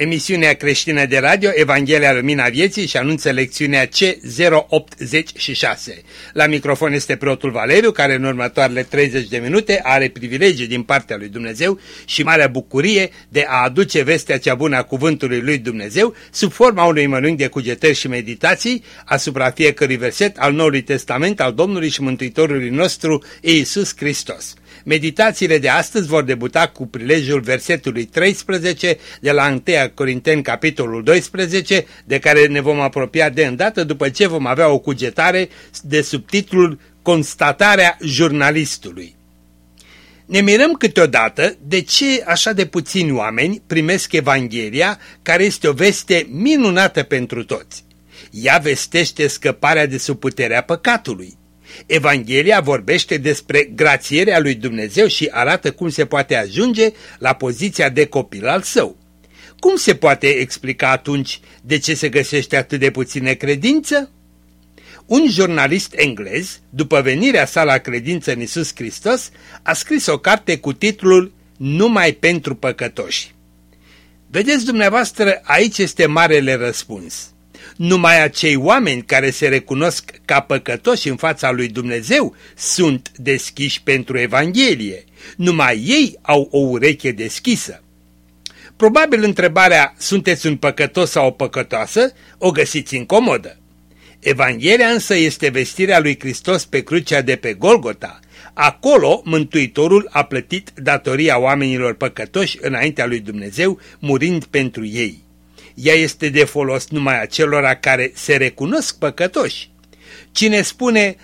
Emisiunea creștină de radio Evanghelia Lumina Vieții și anunță lecțiunea C086. La microfon este preotul Valeriu, care în următoarele 30 de minute are privilegiu din partea lui Dumnezeu și marea bucurie de a aduce vestea cea bună a cuvântului lui Dumnezeu sub forma unui mănânc de cugetări și meditații asupra fiecărui verset al Noului Testament al Domnului și Mântuitorului nostru Iisus Hristos. Meditațiile de astăzi vor debuta cu prilejul versetului 13 de la 1 Corinteni capitolul 12, de care ne vom apropia de îndată după ce vom avea o cugetare de subtitlul Constatarea jurnalistului. Ne mirăm câteodată de ce așa de puțini oameni primesc Evanghelia, care este o veste minunată pentru toți. Ea vestește scăparea de sub puterea păcatului. Evanghelia vorbește despre grațierea lui Dumnezeu și arată cum se poate ajunge la poziția de copil al său. Cum se poate explica atunci de ce se găsește atât de puține credință? Un jurnalist englez, după venirea sa la credință în Isus Hristos, a scris o carte cu titlul Numai pentru păcătoși. Vedeți dumneavoastră, aici este marele răspuns. Numai acei oameni care se recunosc ca păcătoși în fața lui Dumnezeu sunt deschiși pentru Evanghelie. Numai ei au o ureche deschisă. Probabil întrebarea, sunteți un păcătos sau o păcătoasă, o găsiți incomodă. Evanghelia însă este vestirea lui Hristos pe crucea de pe Golgota. Acolo Mântuitorul a plătit datoria oamenilor păcătoși înaintea lui Dumnezeu, murind pentru ei ea este de folos numai acelora care se recunosc păcătoși. Cine spune,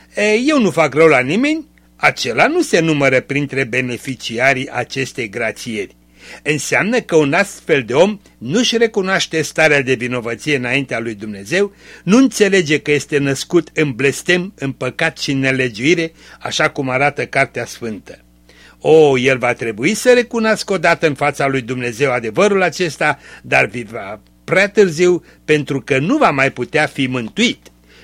eu nu fac rău la nimeni, acela nu se numără printre beneficiarii acestei grațieri. Înseamnă că un astfel de om nu-și recunoaște starea de vinovăție înaintea lui Dumnezeu, nu înțelege că este născut în blestem, în păcat și în nelegiuire, așa cum arată Cartea Sfântă. O, el va trebui să recunoască odată în fața lui Dumnezeu adevărul acesta, dar va prea târziu pentru că nu va mai putea fi mântuit,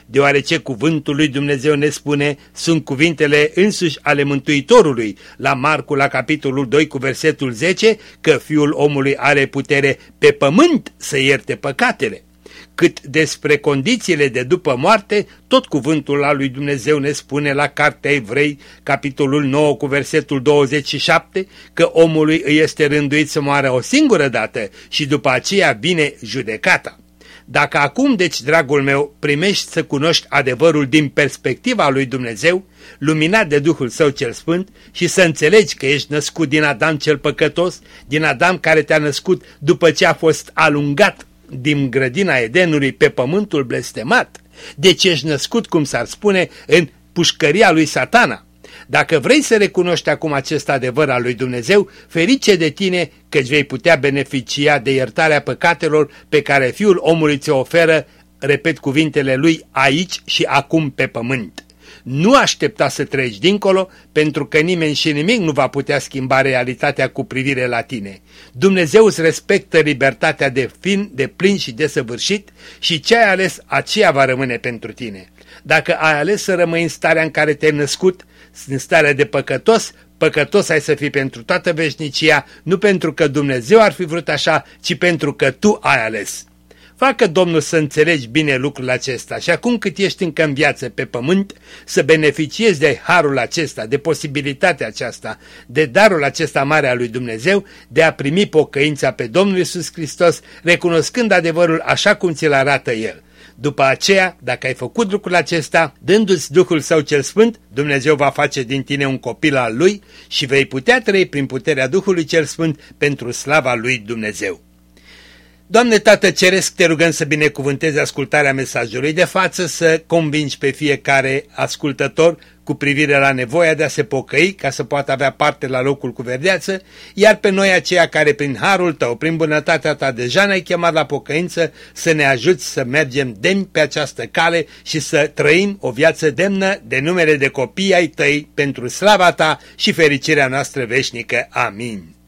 deoarece cuvântul lui Dumnezeu ne spune, sunt cuvintele însuși ale Mântuitorului, la Marcu la capitolul 2 cu versetul 10, că Fiul omului are putere pe pământ să ierte păcatele cât despre condițiile de după moarte, tot cuvântul al lui Dumnezeu ne spune la Cartea Evrei, capitolul 9 cu versetul 27, că omului îi este rânduit să moară o singură dată și după aceea vine judecata. Dacă acum, deci, dragul meu, primești să cunoști adevărul din perspectiva lui Dumnezeu, luminat de Duhul Său cel Sfânt, și să înțelegi că ești născut din Adam cel păcătos, din Adam care te-a născut după ce a fost alungat din grădina Edenului pe pământul blestemat, deci ești născut, cum s-ar spune, în pușcăria lui satana. Dacă vrei să recunoști acum acest adevăr al lui Dumnezeu, ferice de tine căci vei putea beneficia de iertarea păcatelor pe care Fiul omului ți oferă, repet cuvintele lui, aici și acum pe pământ. Nu aștepta să treci dincolo, pentru că nimeni și nimic nu va putea schimba realitatea cu privire la tine. Dumnezeu îți respectă libertatea de fin, de plin și de săvârșit și ce ai ales, aceea va rămâne pentru tine. Dacă ai ales să rămâi în starea în care te-ai născut, în starea de păcătos, păcătos ai să fii pentru toată veșnicia, nu pentru că Dumnezeu ar fi vrut așa, ci pentru că tu ai ales. Facă Domnul să înțelegi bine lucrul acesta și acum cât ești încă în viață pe pământ, să beneficiezi de harul acesta, de posibilitatea aceasta, de darul acesta mare al lui Dumnezeu, de a primi pocăința pe Domnul Isus Hristos, recunoscând adevărul așa cum ți-l arată El. După aceea, dacă ai făcut lucrul acesta, dându-ți Duhul Său cel Sfânt, Dumnezeu va face din tine un copil al Lui și vei putea trăi prin puterea Duhului cel Sfânt pentru slava Lui Dumnezeu. Doamne Tată Ceresc, te rugăm să binecuvântezi ascultarea mesajului de față, să convingi pe fiecare ascultător cu privire la nevoia de a se pocăi ca să poată avea parte la locul cu verdeață, iar pe noi aceia care prin harul tău, prin bunătatea ta deja ne-ai chemat la pocăință, să ne ajuți să mergem demni pe această cale și să trăim o viață demnă de numele de copii ai tăi pentru slava ta și fericirea noastră veșnică. Amin.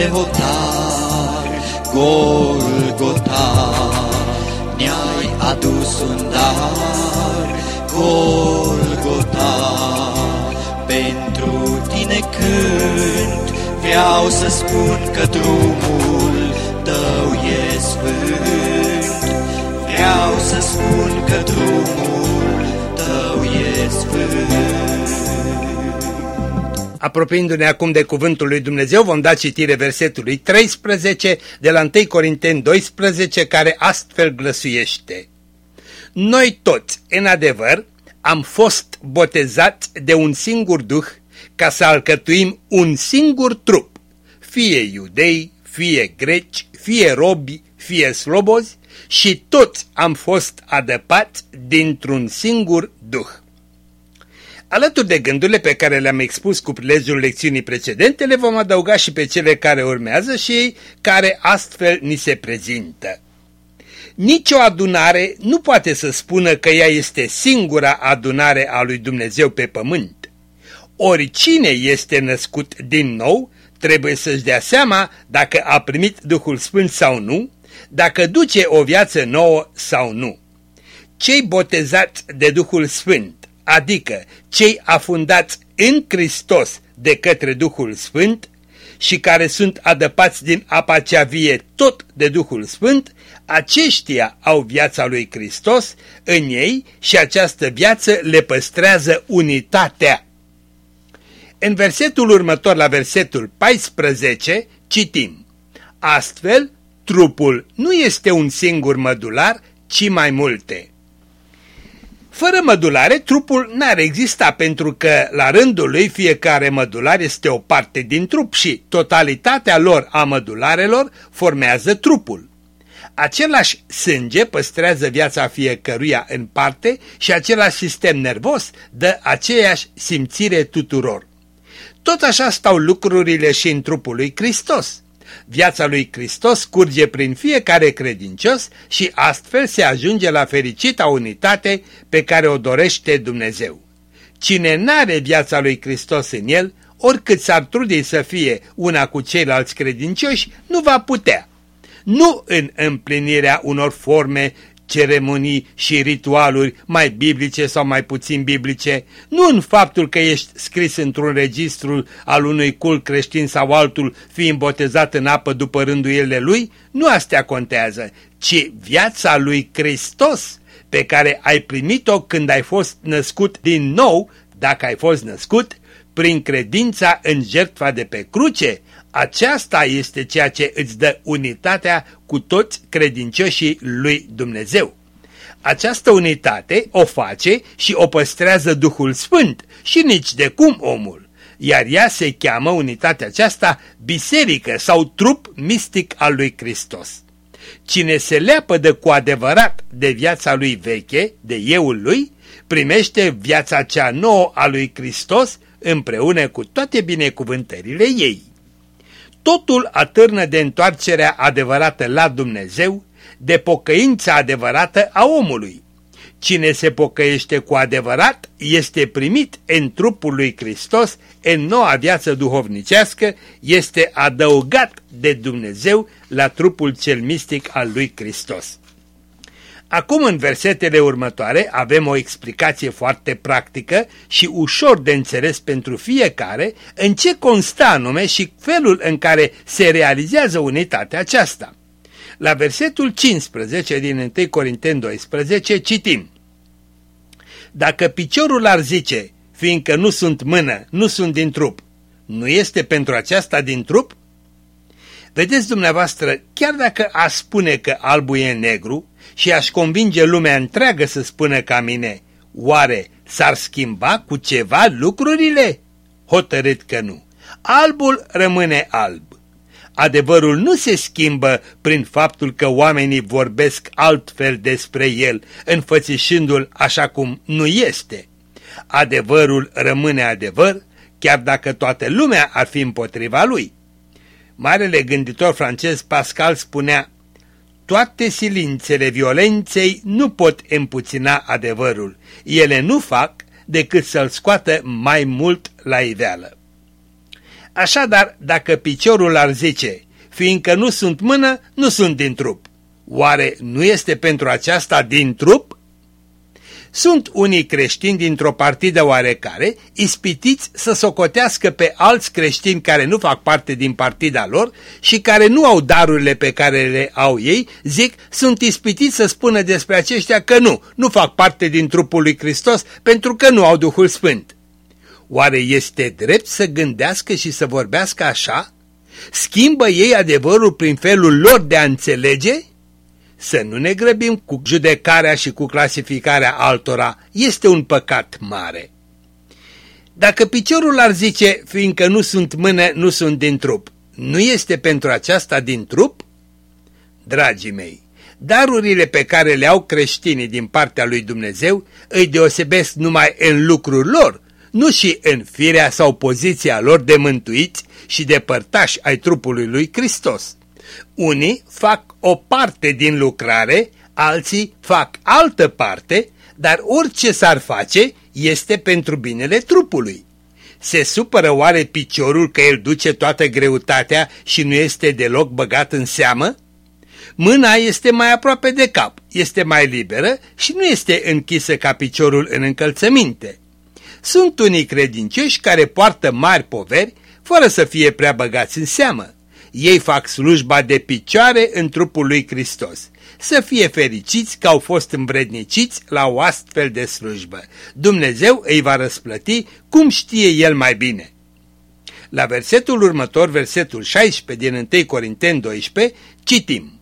Piatră de hotar, Golgota, ne-ai adus un dar, Golgota, pentru tine cânt, vreau să spun că drumul tău e sfânt, vreau să spun că drumul tău e sfânt. Apropiindu-ne acum de cuvântul lui Dumnezeu, vom da citire versetului 13 de la 1 Corinteni 12, care astfel glăsuiește. Noi toți, în adevăr, am fost botezați de un singur duh ca să alcătuim un singur trup, fie iudei, fie greci, fie robi, fie slobozi, și toți am fost adăpați dintr-un singur duh. Alături de gândurile pe care le-am expus cu prilejul lecțiunii precedente, le vom adăuga și pe cele care urmează și care astfel ni se prezintă. Nici o adunare nu poate să spună că ea este singura adunare a lui Dumnezeu pe pământ. Oricine este născut din nou trebuie să-și dea seama dacă a primit Duhul Sfânt sau nu, dacă duce o viață nouă sau nu. Cei botezați de Duhul Sfânt adică cei afundați în Hristos de către Duhul Sfânt și care sunt adăpați din apa cea vie tot de Duhul Sfânt, aceștia au viața lui Hristos în ei și această viață le păstrează unitatea. În versetul următor, la versetul 14, citim Astfel, trupul nu este un singur mădular, ci mai multe. Fără mădulare, trupul n-ar exista pentru că, la rândul lui, fiecare mădular este o parte din trup și totalitatea lor a mădularelor formează trupul. Același sânge păstrează viața fiecăruia în parte și același sistem nervos dă aceeași simțire tuturor. Tot așa stau lucrurile și în trupul lui Hristos. Viața lui Hristos curge prin fiecare credincios și astfel se ajunge la fericita unitate pe care o dorește Dumnezeu. Cine n-are viața lui Hristos în el, oricât s-ar trude să fie una cu ceilalți credincioși, nu va putea. Nu în împlinirea unor forme ceremonii și ritualuri mai biblice sau mai puțin biblice, nu în faptul că ești scris într-un registru al unui cult creștin sau altul fiind botezat în apă după rânduielile lui, nu astea contează, ci viața lui Hristos pe care ai primit-o când ai fost născut din nou, dacă ai fost născut, prin credința în jertfa de pe cruce, aceasta este ceea ce îți dă unitatea cu toți credincioșii lui Dumnezeu. Această unitate o face și o păstrează Duhul Sfânt și nici de cum omul, iar ea se cheamă unitatea aceasta biserică sau trup mistic al lui Hristos. Cine se leapădă cu adevărat de viața lui veche, de euul lui, primește viața cea nouă a lui Hristos împreună cu toate binecuvântările ei. Totul atârnă de întoarcerea adevărată la Dumnezeu, de pocăința adevărată a omului. Cine se pocăiește cu adevărat este primit în trupul lui Hristos, în noua viață duhovnicească, este adăugat de Dumnezeu la trupul cel mistic al lui Hristos. Acum în versetele următoare avem o explicație foarte practică și ușor de înțeles pentru fiecare în ce constă anume și felul în care se realizează unitatea aceasta. La versetul 15 din 1 Corinteni 12 citim Dacă piciorul ar zice, fiindcă nu sunt mână, nu sunt din trup, nu este pentru aceasta din trup? Vedeți dumneavoastră, chiar dacă a spune că albul e negru și aș convinge lumea întreagă să spună ca mine, oare s-ar schimba cu ceva lucrurile? Hotărât că nu. Albul rămâne alb. Adevărul nu se schimbă prin faptul că oamenii vorbesc altfel despre el, înfățișându-l așa cum nu este. Adevărul rămâne adevăr, chiar dacă toată lumea ar fi împotriva lui. Marele gânditor francez Pascal spunea, toate silințele violenței nu pot împuțina adevărul, ele nu fac decât să-l scoată mai mult la iveală. Așadar, dacă piciorul ar zice, fiindcă nu sunt mână, nu sunt din trup, oare nu este pentru aceasta din trup? Sunt unii creștini dintr-o partidă oarecare ispitiți să socotească pe alți creștini care nu fac parte din partida lor și care nu au darurile pe care le au ei, zic, sunt ispitiți să spună despre aceștia că nu, nu fac parte din trupul lui Hristos pentru că nu au Duhul Sfânt. Oare este drept să gândească și să vorbească așa? Schimbă ei adevărul prin felul lor de a înțelege? Să nu ne grăbim cu judecarea și cu clasificarea altora, este un păcat mare. Dacă piciorul ar zice, fiindcă nu sunt mână, nu sunt din trup, nu este pentru aceasta din trup? Dragii mei, darurile pe care le au creștinii din partea lui Dumnezeu îi deosebesc numai în lucrul lor, nu și în firea sau poziția lor de mântuiți și de părtași ai trupului lui Hristos. Unii fac o parte din lucrare, alții fac altă parte, dar orice s-ar face este pentru binele trupului. Se supără oare piciorul că el duce toată greutatea și nu este deloc băgat în seamă? Mâna este mai aproape de cap, este mai liberă și nu este închisă ca piciorul în încălțăminte. Sunt unii credincioși care poartă mari poveri fără să fie prea băgați în seamă. Ei fac slujba de picioare în trupul lui Hristos. Să fie fericiți că au fost învredniciți la o astfel de slujbă. Dumnezeu îi va răsplăti cum știe El mai bine. La versetul următor, versetul 16 din 1 Corinteni 12, citim.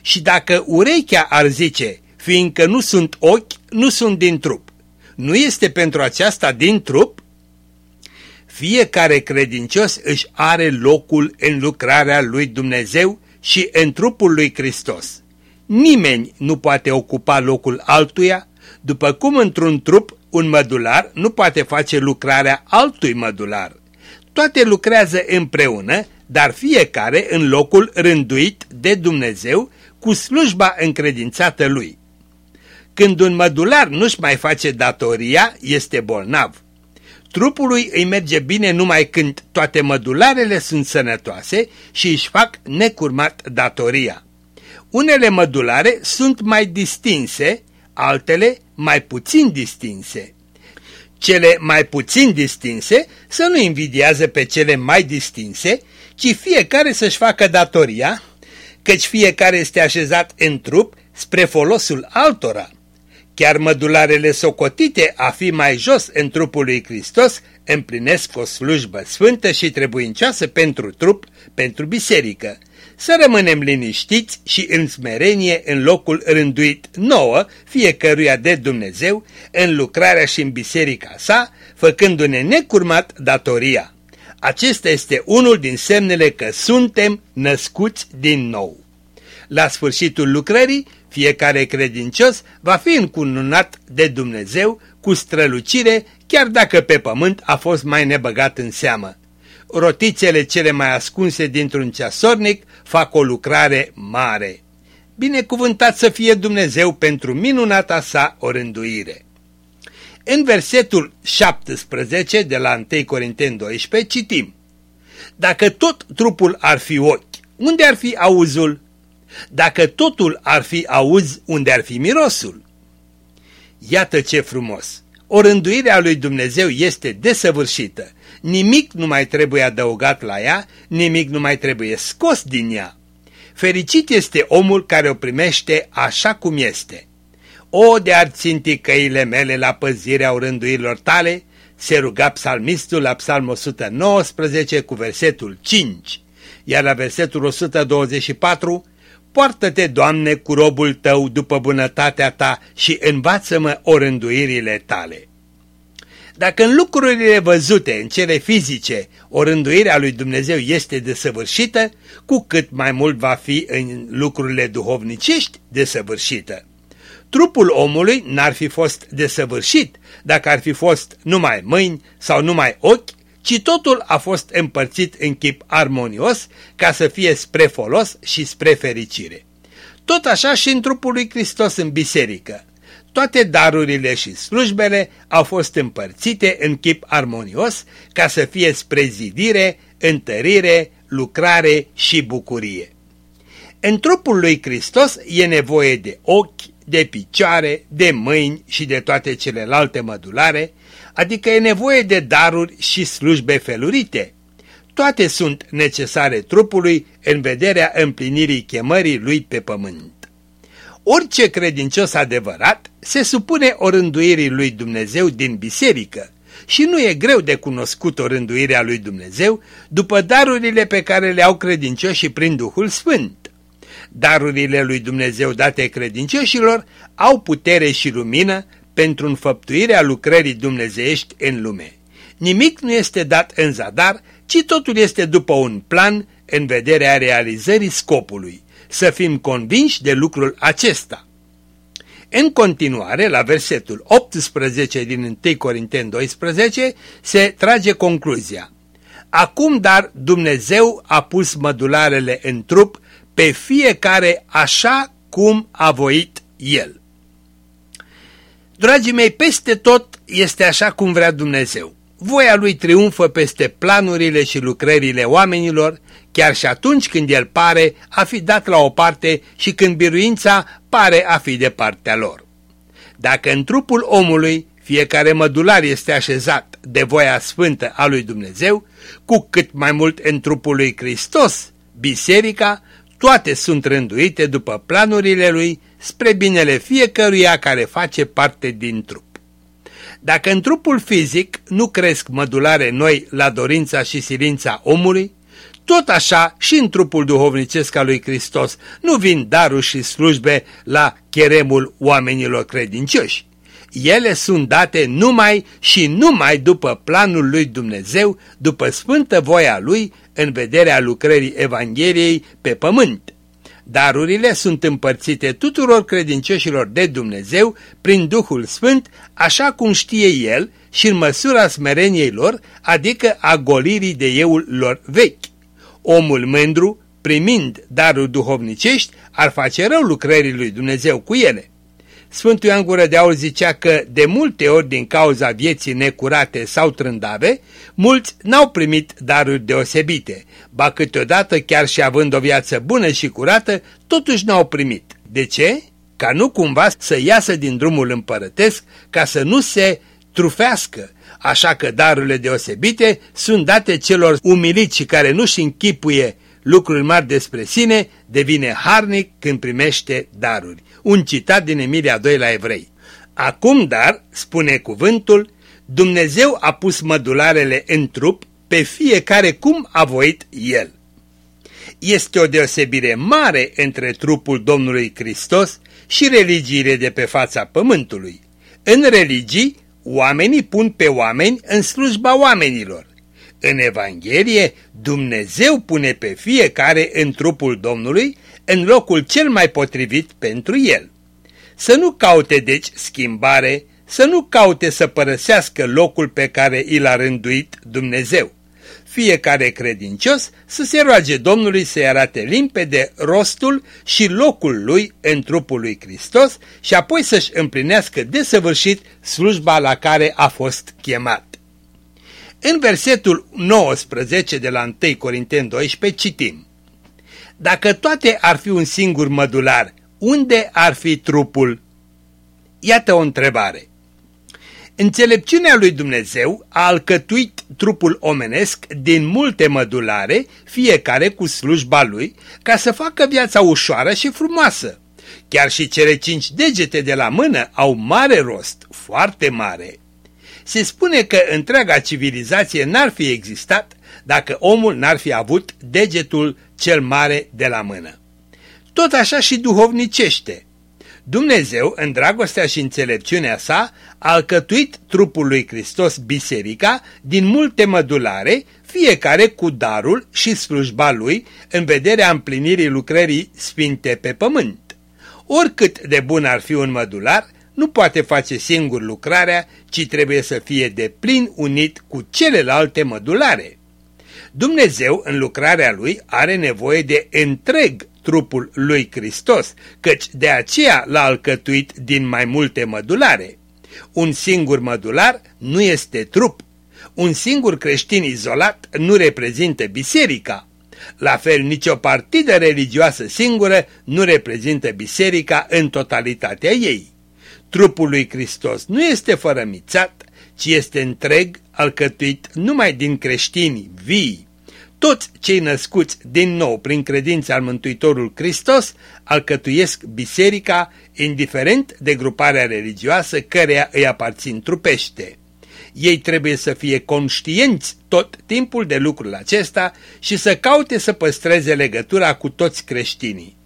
Și dacă urechea ar zice, fiindcă nu sunt ochi, nu sunt din trup, nu este pentru aceasta din trup? Fiecare credincios își are locul în lucrarea lui Dumnezeu și în trupul lui Hristos. Nimeni nu poate ocupa locul altuia, după cum într-un trup un mădular nu poate face lucrarea altui mădular. Toate lucrează împreună, dar fiecare în locul rânduit de Dumnezeu cu slujba încredințată lui. Când un mădular nu-și mai face datoria, este bolnav. Trupului îi merge bine numai când toate mădularele sunt sănătoase și își fac necurmat datoria. Unele mădulare sunt mai distinse, altele mai puțin distinse. Cele mai puțin distinse să nu invidiază pe cele mai distinse, ci fiecare să-și facă datoria, căci fiecare este așezat în trup spre folosul altora. Chiar mădularele socotite a fi mai jos în trupul lui Hristos împlinesc o slujbă sfântă și trebuincioasă pentru trup, pentru biserică. Să rămânem liniștiți și în smerenie în locul rânduit nouă, fiecăruia de Dumnezeu, în lucrarea și în biserica sa, făcându-ne necurmat datoria. Acesta este unul din semnele că suntem născuți din nou. La sfârșitul lucrării, fiecare credincios va fi încununat de Dumnezeu cu strălucire, chiar dacă pe pământ a fost mai nebăgat în seamă. Rotițele cele mai ascunse dintr-un ceasornic fac o lucrare mare. Binecuvântat să fie Dumnezeu pentru minunata sa orânduire. În versetul 17 de la 1 Corinteni 12 citim Dacă tot trupul ar fi ochi, unde ar fi auzul? Dacă totul ar fi auzi, unde ar fi mirosul? Iată ce frumos! O rânduire a lui Dumnezeu este desăvârșită. Nimic nu mai trebuie adăugat la ea, nimic nu mai trebuie scos din ea. Fericit este omul care o primește așa cum este. O, de ar ținti căile mele la păzirea rânduirilor tale, se ruga psalmistul la psalmul 119 cu versetul 5. iar la versetul 124, Poartă-te, Doamne, cu robul tău după bunătatea ta și învață-mă orânduirile tale. Dacă în lucrurile văzute, în cele fizice, o rânduire a lui Dumnezeu este desăvârșită, cu cât mai mult va fi în lucrurile duhovnicești desăvârșită. Trupul omului n-ar fi fost desăvârșit dacă ar fi fost numai mâini sau numai ochi, ci totul a fost împărțit în chip armonios ca să fie spre folos și spre fericire. Tot așa și în trupul lui Hristos în biserică. Toate darurile și slujbele au fost împărțite în chip armonios ca să fie spre zidire, întărire, lucrare și bucurie. În trupul lui Hristos e nevoie de ochi, de picioare, de mâini și de toate celelalte mădulare, adică e nevoie de daruri și slujbe felurite. Toate sunt necesare trupului în vederea împlinirii chemării lui pe pământ. Orice credincios adevărat se supune orânduirii lui Dumnezeu din biserică și nu e greu de cunoscut orânduirea lui Dumnezeu după darurile pe care le au credincioșii prin Duhul Sfânt. Darurile lui Dumnezeu date credincioșilor au putere și lumină pentru înfăptuirea lucrării dumnezeiești în lume. Nimic nu este dat în zadar, ci totul este după un plan în vederea realizării scopului să fim convinși de lucrul acesta. În continuare, la versetul 18 din 1 Corinteni 12, se trage concluzia. Acum, dar, Dumnezeu a pus mădularele în trup pe fiecare așa cum a voit El. Dragii mei, peste tot este așa cum vrea Dumnezeu. Voia lui triumfă peste planurile și lucrările oamenilor, chiar și atunci când el pare a fi dat la o parte și când biruința pare a fi de partea lor. Dacă în trupul omului fiecare mădular este așezat de voia sfântă a lui Dumnezeu, cu cât mai mult în trupul lui Hristos, biserica, toate sunt rânduite după planurile lui spre binele fiecăruia care face parte din trup. Dacă în trupul fizic nu cresc mădulare noi la dorința și silința omului, tot așa și în trupul duhovnicesc al lui Hristos nu vin daruri și slujbe la cheremul oamenilor credincioși. Ele sunt date numai și numai după planul lui Dumnezeu, după sfântă voia lui, în vederea lucrării Evangheliei pe pământ. Darurile sunt împărțite tuturor credincioșilor de Dumnezeu prin Duhul Sfânt, așa cum știe El și în măsura smereniei lor, adică a golirii de euul lor vechi. Omul mândru, primind darul duhovnicești, ar face rău lucrării lui Dumnezeu cu ele. Sfântul Ioan Gură de Aur zicea că de multe ori din cauza vieții necurate sau trândave, mulți n-au primit daruri deosebite, ba câteodată chiar și având o viață bună și curată, totuși n-au primit. De ce? Ca nu cumva să iasă din drumul împărătesc, ca să nu se trufească, așa că darurile deosebite sunt date celor umiliți și care nu-și închipuie lucruri mari despre sine, devine harnic când primește daruri. Un citat din Emilia 2 la Evrei. Acum dar, spune cuvântul, Dumnezeu a pus mădularele în trup pe fiecare cum a voit El. Este o deosebire mare între trupul Domnului Hristos și religiile de pe fața pământului. În religii, oamenii pun pe oameni în slujba oamenilor. În Evanghelie, Dumnezeu pune pe fiecare în trupul Domnului în locul cel mai potrivit pentru el. Să nu caute deci schimbare, să nu caute să părăsească locul pe care i l-a rânduit Dumnezeu. Fiecare credincios să se roage Domnului să-i arate limpede rostul și locul lui în trupul lui Hristos și apoi să-și împlinească desăvârșit slujba la care a fost chemat. În versetul 19 de la 1 Corinteni 12 citim Dacă toate ar fi un singur mădular, unde ar fi trupul? Iată o întrebare. Înțelepciunea lui Dumnezeu a alcătuit trupul omenesc din multe mădulare, fiecare cu slujba lui, ca să facă viața ușoară și frumoasă. Chiar și cele cinci degete de la mână au mare rost, foarte mare. Se spune că întreaga civilizație n-ar fi existat dacă omul n-ar fi avut degetul cel mare de la mână. Tot așa și duhovnicește. Dumnezeu, în dragostea și înțelepciunea sa, a alcătuit trupul lui Hristos, biserica, din multe mădulare, fiecare cu darul și slujba lui în vederea împlinirii lucrării sfinte pe pământ. Oricât de bun ar fi un mădular, nu poate face singur lucrarea, ci trebuie să fie de plin unit cu celelalte mădulare. Dumnezeu, în lucrarea lui, are nevoie de întreg trupul lui Hristos, căci de aceea l-a alcătuit din mai multe mădulare. Un singur mădular nu este trup. Un singur creștin izolat nu reprezintă biserica. La fel, nicio partidă religioasă singură nu reprezintă biserica în totalitatea ei. Trupul lui Hristos nu este fărămițat, ci este întreg, alcătuit numai din creștini vii. Toți cei născuți din nou prin credința al Mântuitorul Hristos alcătuiesc biserica, indiferent de gruparea religioasă căreia îi aparțin trupește. Ei trebuie să fie conștienți tot timpul de lucrul acesta și să caute să păstreze legătura cu toți creștinii.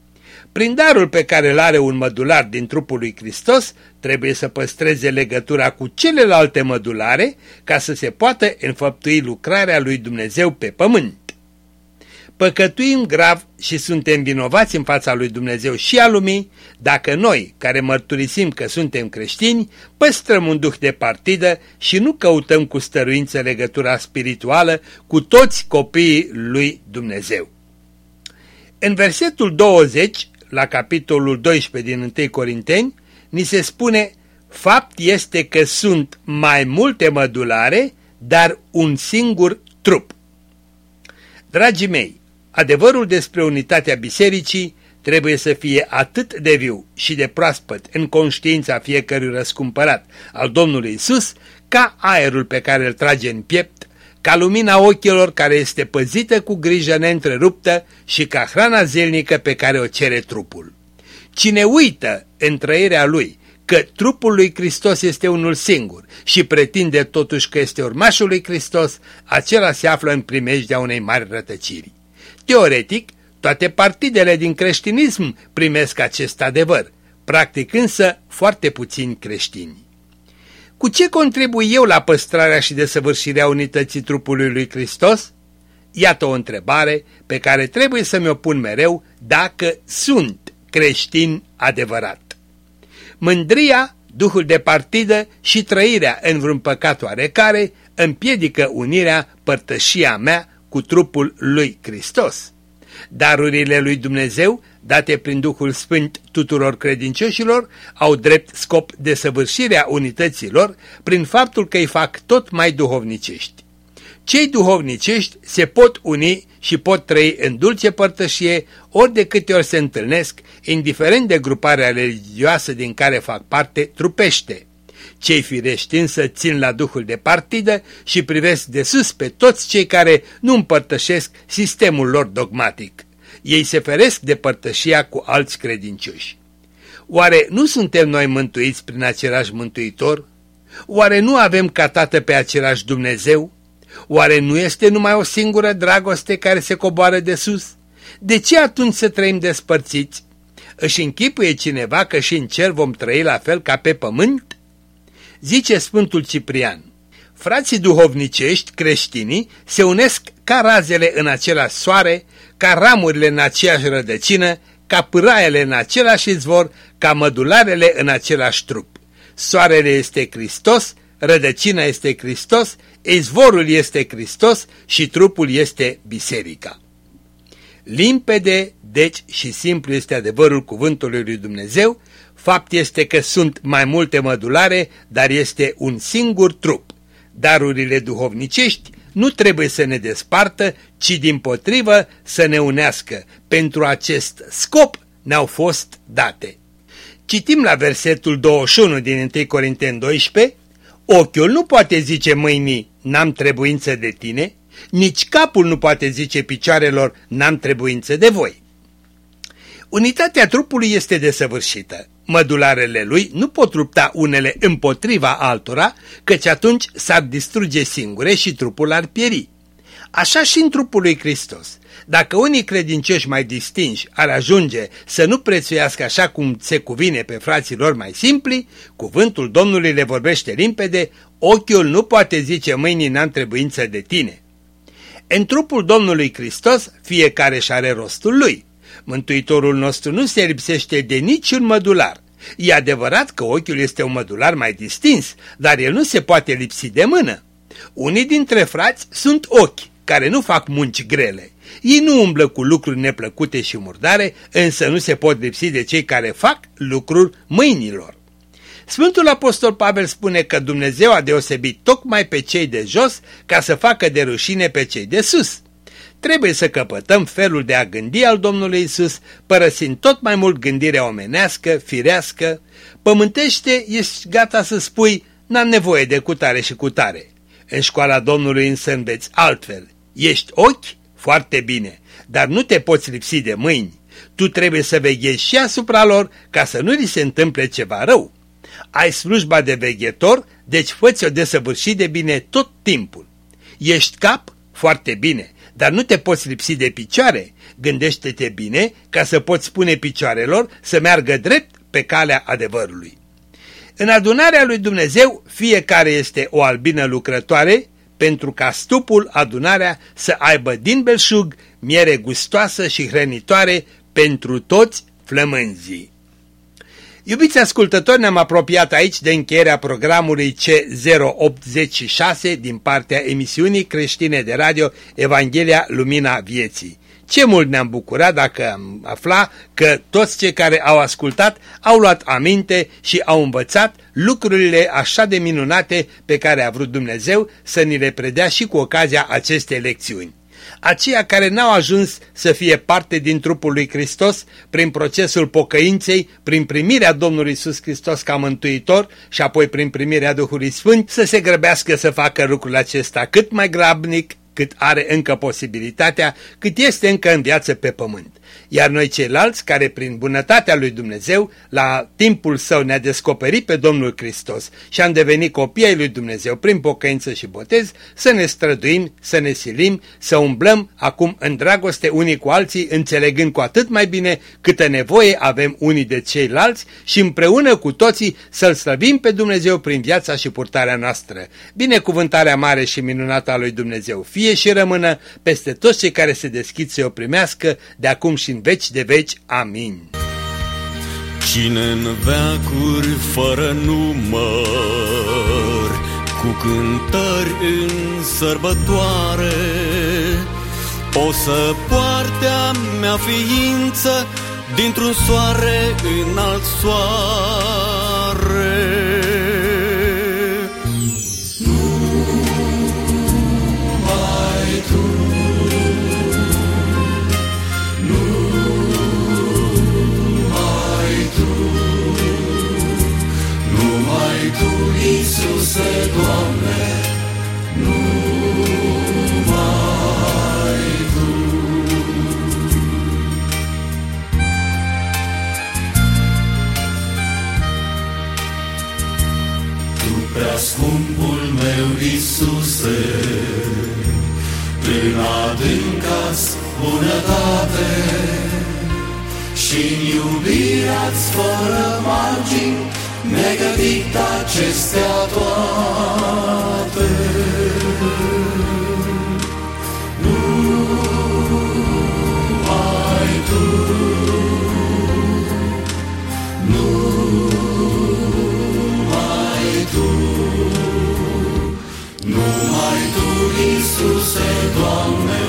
Prin darul pe care îl are un mădular din trupul lui Hristos, trebuie să păstreze legătura cu celelalte mădulare ca să se poată înfăptui lucrarea lui Dumnezeu pe pământ. Păcătuim grav și suntem vinovați în fața lui Dumnezeu și a lumii dacă noi, care mărturisim că suntem creștini, păstrăm un duh de partidă și nu căutăm cu stăruință legătura spirituală cu toți copiii lui Dumnezeu. În versetul 20, la capitolul 12 din 1 Corinteni, ni se spune Fapt este că sunt mai multe mădulare, dar un singur trup. Dragii mei, Adevărul despre unitatea bisericii trebuie să fie atât de viu și de proaspăt în conștiința fiecărui răscumpărat al Domnului Isus, ca aerul pe care îl trage în piept, ca lumina ochilor care este păzită cu grijă neîntreruptă și ca hrana zilnică pe care o cere trupul. Cine uită în trăirea lui că trupul lui Hristos este unul singur și pretinde totuși că este urmașul lui Hristos, acela se află în primejdea unei mari rătăciri. Teoretic, toate partidele din creștinism primesc acest adevăr, practic însă foarte puțini creștini. Cu ce contribui eu la păstrarea și desăvârșirea unității trupului lui Hristos? Iată o întrebare pe care trebuie să mi-o pun mereu dacă sunt creștin adevărat. Mândria, duhul de partidă și trăirea în vreun păcat oarecare împiedică unirea, părtășia mea cu trupul lui Hristos. Darurile lui Dumnezeu, date prin Duhul Sfânt tuturor credincioșilor, au drept scop de săvârșirea unităților prin faptul că îi fac tot mai duhovnicești. Cei duhovnicești se pot uni și pot trăi în dulce părtășie ori de câte ori se întâlnesc, indiferent de gruparea religioasă din care fac parte trupește. Cei firești însă țin la duhul de partidă și privesc de sus pe toți cei care nu împărtășesc sistemul lor dogmatic. Ei se feresc de părtășia cu alți credincioși. Oare nu suntem noi mântuiți prin același mântuitor? Oare nu avem ca tată pe același Dumnezeu? Oare nu este numai o singură dragoste care se coboară de sus? De ce atunci să trăim despărțiți? Își închipuie cineva că și în cer vom trăi la fel ca pe pământ? Zice Sfântul Ciprian, frații duhovnicești creștinii se unesc ca razele în același soare, ca ramurile în aceeași rădăcină, ca pâraiele în același izvor, ca mădularele în același trup. Soarele este Hristos, rădăcina este Hristos, izvorul este Hristos și trupul este biserica. Limpede, deci și simplu este adevărul cuvântului lui Dumnezeu, Fapt este că sunt mai multe mădulare, dar este un singur trup. Darurile duhovnicești nu trebuie să ne despartă, ci din potrivă să ne unească. Pentru acest scop ne-au fost date. Citim la versetul 21 din 1 Corinteni 12, Ochiul nu poate zice mâinii, n-am trebuință de tine, nici capul nu poate zice picioarelor, n-am trebuință de voi. Unitatea trupului este desăvârșită. Mădularele lui nu pot lupta unele împotriva altora, căci atunci s-ar distruge singure și trupul ar pieri. Așa și în trupul lui Hristos. Dacă unii credincioși mai distinși ar ajunge să nu prețuiască așa cum se cuvine pe frații lor mai simpli, cuvântul Domnului le vorbește limpede, ochiul nu poate zice mâinii n-am trebuință de tine. În trupul Domnului Hristos fiecare și are rostul lui. Mântuitorul nostru nu se lipsește de niciun mădular. E adevărat că ochiul este un mădular mai distins, dar el nu se poate lipsi de mână. Unii dintre frați sunt ochi, care nu fac munci grele. Ei nu umblă cu lucruri neplăcute și murdare, însă nu se pot lipsi de cei care fac lucruri mâinilor. Sfântul Apostol Pavel spune că Dumnezeu a deosebit tocmai pe cei de jos ca să facă de rușine pe cei de sus. Trebuie să căpătăm felul de a gândi al Domnului Isus, părăsind tot mai mult gândirea omenească, firească. Pământește, ești gata să spui, n-am nevoie de cutare și cutare. În școala Domnului însă înveți altfel. Ești ochi? Foarte bine, dar nu te poți lipsi de mâini. Tu trebuie să veghezi și asupra lor ca să nu li se întâmple ceva rău. Ai slujba de veghetor, deci fă-ți-o desăvârșit de bine tot timpul. Ești cap? Foarte bine, dar nu te poți lipsi de picioare. Gândește-te bine ca să poți spune picioarelor să meargă drept pe calea adevărului. În adunarea lui Dumnezeu fiecare este o albină lucrătoare pentru ca stupul adunarea să aibă din belșug miere gustoasă și hrănitoare pentru toți flămânzii. Iubiți ascultători, ne-am apropiat aici de încheierea programului C086 din partea emisiunii creștine de radio Evanghelia Lumina Vieții. Ce mult ne-am bucurat dacă am afla că toți cei care au ascultat au luat aminte și au învățat lucrurile așa de minunate pe care a vrut Dumnezeu să ni le predea și cu ocazia acestei lecțiuni. Aceia care n-au ajuns să fie parte din trupul lui Hristos prin procesul pocăinței, prin primirea Domnului Iisus Hristos ca mântuitor și apoi prin primirea Duhului Sfânt, să se grăbească să facă lucrul acesta cât mai grabnic, cât are încă posibilitatea, cât este încă în viață pe pământ iar noi ceilalți care prin bunătatea lui Dumnezeu la timpul său ne-a descoperit pe Domnul Hristos și am devenit copii ai lui Dumnezeu prin pocăință și botez, să ne străduim, să ne silim, să umblăm acum în dragoste unii cu alții, înțelegând cu atât mai bine câtă nevoie avem unii de ceilalți și împreună cu toții să-L slăbim pe Dumnezeu prin viața și purtarea noastră. Binecuvântarea mare și minunată a lui Dumnezeu fie și rămână peste toți cei care se deschid să o primească de acum și în veci de veci. Amin. Cine în veacuri fără număr, cu cântări în sărbătoare, o să poarte a mea ființă dintr-un soare în alt soare. Iisuse, Doamne, numai Tu. Tu prea scumpul meu, Iisuse, în adânca-ți bunătate și-n iubirea-ți fără margini, negătit acestea toate. Numai Tu, numai Tu, numai Tu, Iisuse, Doamne,